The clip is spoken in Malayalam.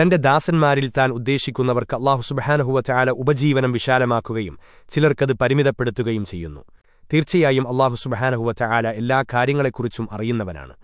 തന്റെ ദാസന്മാരിൽ താൻ ഉദ്ദേശിക്കുന്നവർക്ക് അള്ളാഹു സുബഹാനഹുവ ചാല ഉപജീവനം വിശാലമാക്കുകയും ചിലർക്കത് പരിമിതപ്പെടുത്തുകയും ചെയ്യുന്നു. തീർച്ചയായും അള്ളാഹു സുബഹാനഹുവ ചാല എല്ലാ കാര്യങ്ങളെക്കുറിച്ചും അറിയുന്നവനാണ്.